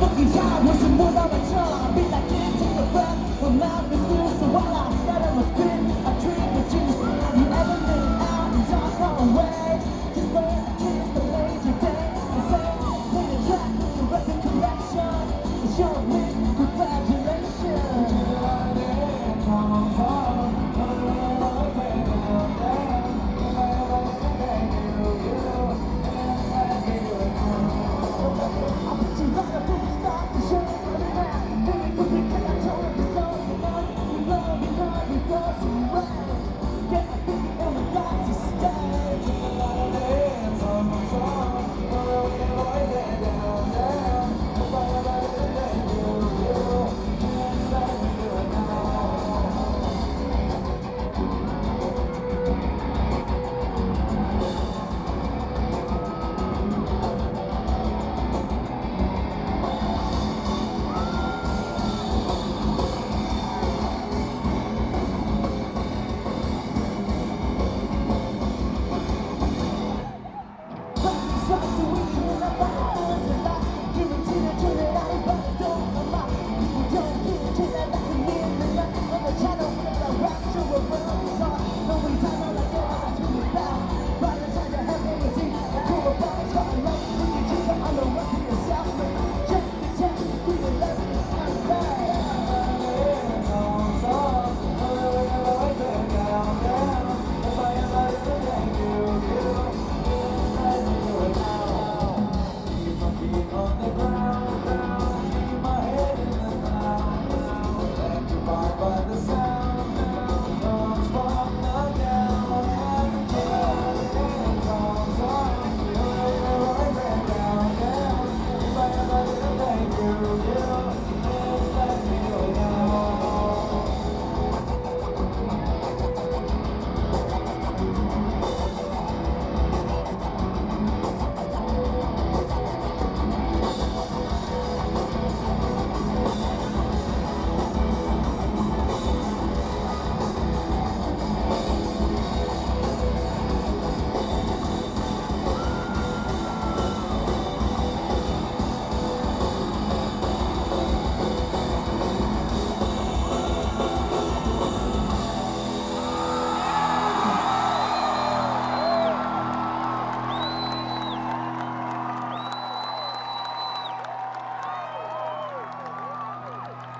motherfucking job. Was on my job I beat that kid to the back From now to still So while I said I was been dream that you You ever been out and dark far Just where I kiss the late today The same thing attract the rest of It's your win,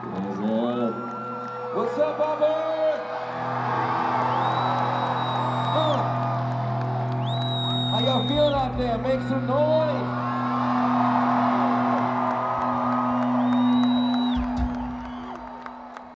What is up? What's up, Auburn? Oh. How y'all feeling out there? Make some noise.